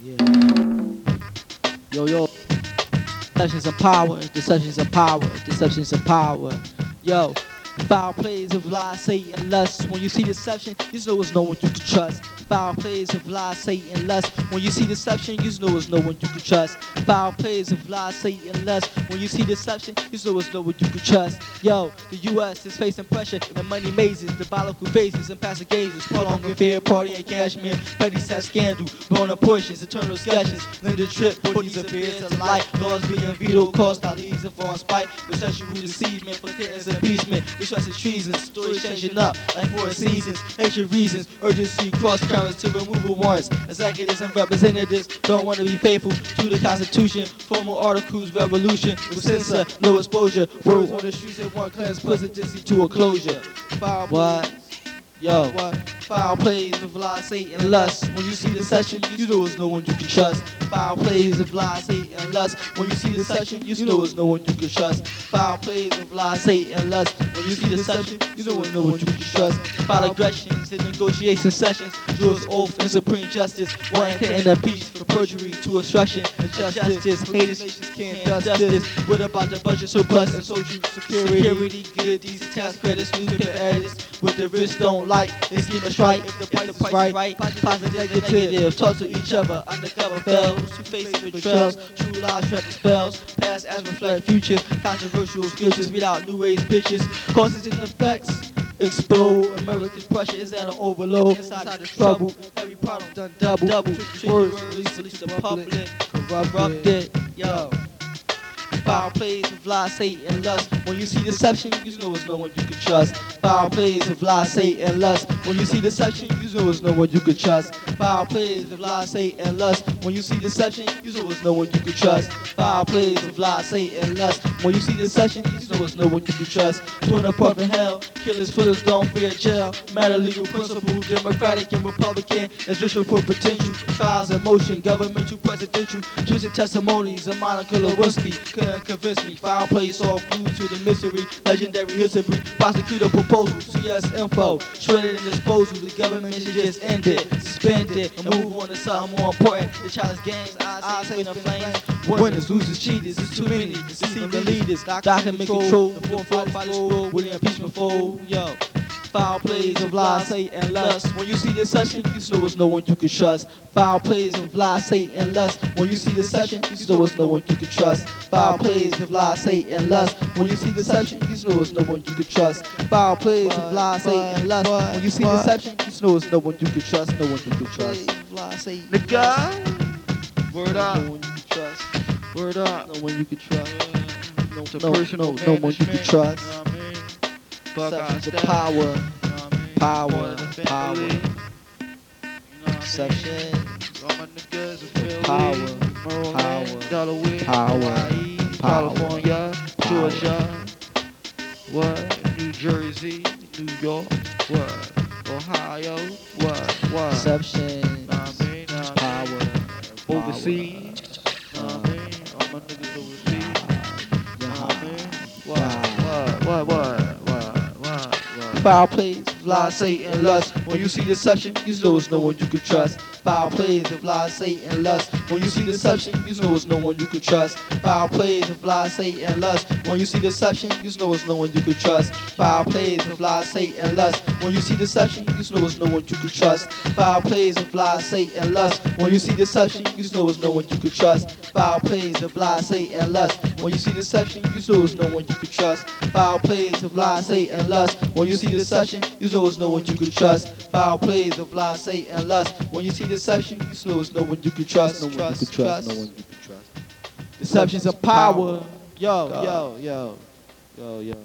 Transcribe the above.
Yeah. Yo, yo. Deceptions of power, deceptions of power, deceptions of power. Yo, foul plays of lies, Satan, lust. When you see deception, you know it's no one you can trust. Foul plays of lies, Satan, lust. When you see deception, you know it's no one you can trust. Foul plays of lies, Satan, lust. When you see deception, you know it's no one you can trust. Yo, the U.S. is facing pressure the money mazes, the biological phases and passive gazes. Prolonged fear, party and cashmere, petty sex scandal, born portions, eternal discussions. Linda Tripp, bodies appear to light. Laws being vetoed, cause not easy for on spite. Recession who deceivement, for kittens impeachment. Distress is treason, stories changing up like four seasons. Ancient reasons, urgency, cross currents to removal warrants. Executives and representatives don't want to be faithful to the Constitution. Formal articles, revolution with censor, no exposure. Words on the streets that want cleanse presidency to a closure. What? Yo, what? Foul plays of lies, hate, and lust. When you see the session, you know it's no one you can trust. Foul plays of lies, hate, and lust. When you see the session, you know it's no one you can trust. Foul plays of lies, hate, and lust. When you see the session, you know it's no one you can trust. Foul aggressions in negotiation sessions. Jurors oath and supreme justice. One can impeach for perjury to obstruction and justice. Haters can't justice. What about the budget surplus and social security? Security, good, these tax credits, newspaper editors with the wrist don't like. They scheme a strike if the price is right. right. Positive, negative, talk to each other. Undercover fells, two faces betrayals, true lies, trap spells. Past as reflect future, controversial scriptures, read out new age pictures, causes and effects. Explode, American pressure is at an overload. Inside the struggle, every problem done double. double. Words released to the public, corrupted. Yo. Foul plays of lies, Satan, lust. When you see deception, you know it's no one you can trust. Foul plays of lies, Satan, lust. When you see deception, you know it's no one you can trust. Foul plays of lies, Satan, lust. When you see deception, you know it's no one you can trust. Foul plays of lies, Satan, lust. When you see deception, you know it's no one you can trust. Torn apart in hell, killers, footers don't fear jail. Matter legal principle, Democratic and Republican. Visual for potential trials in motion, governmental, presidential, twisted testimonies, a Monica Lewinsky couldn't convince me. Foul plays all clue to the mystery, legendary history. Prosecutor proposal, CS info, shredded and disposal. The government should just end it, suspend it, and move on to something more important. The challenge games, eyes say the flames. Winners, losers, cheaters, it's too many. Deceiving leaders, document control, fourth by the scroll, with the impeachment fold. Yo. Foul plays of lies, hate, and lust. When you see this session, you know it's no one you can trust. Foul plays of lies, hate, and lust. When you see this session, you know it's no one you can trust. Foul plays of lies, hate, and lust. When you see deception, you know it's no one you can trust. Foul plays of lies, hate, and lust. When you see deception, you know it's no one you can trust. No one you can trust. Nigga. Word up. No one you can trust. Word up. No one you can trust. No, No, no, no one you can trust. Fuck our the power. you know I mean? Power, power. You know what I mean? Deception. All my niggas in Philly, Power, power, Delaware, power, Hawaii, power, California, power. Georgia, what? New Jersey, New York, what? Ohio, what? What? Deception. Know what I mean? Know what Power. Overseas, know I mean? All my niggas overseas, know I mean? What? What? What? What? What? Foul plays, lies, Satan, lust. When you see deception, you know it's no one you can trust. Foul plays of lies, Satan, lust. When you see deception, you know it's no one you can trust. Foul plays of lies, Satan, lust. When you see deception, you know it's no one you can trust. Foul plays of lies, Satan, lust. When you see deception, you know it's no one you can trust. Foul plays of lies, Satan, lust. When you see deception, you know it's no one you can trust. Foul plays of lies, Satan, lust. When you see deception, you know it's no one you can trust. Foul plays of lies, Satan, lust. When you see deception, you know it's no one you can trust. Foul plays of lies, and lust. When you see deception, it's no one you can trust. No one you can trust. No one you can trust. Deception's a power. Yo, yo, yo, yo, yo.